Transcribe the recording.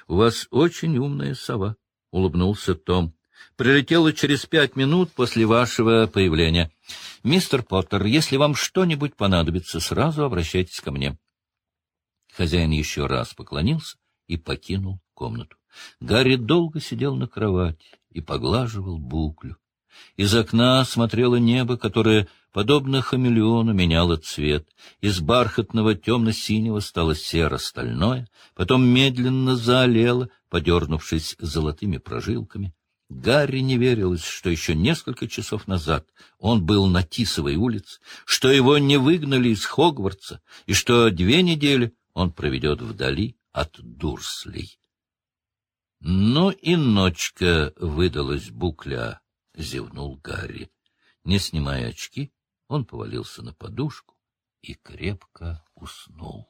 — У вас очень умная сова, — улыбнулся Том. — Прилетела через пять минут после вашего появления. Мистер Поттер, если вам что-нибудь понадобится, сразу обращайтесь ко мне. Хозяин еще раз поклонился и покинул комнату. Гарри долго сидел на кровати и поглаживал буклю. Из окна смотрело небо, которое, подобно хамелеону, меняло цвет. Из бархатного темно-синего стало серо-стальное, потом медленно заолело, подернувшись золотыми прожилками. Гарри не верилось, что еще несколько часов назад он был на Тисовой улице, что его не выгнали из Хогвартса, и что две недели он проведет вдали от Дурслей. Но и ночка выдалась букля, — зевнул Гарри. Не снимая очки, он повалился на подушку и крепко уснул.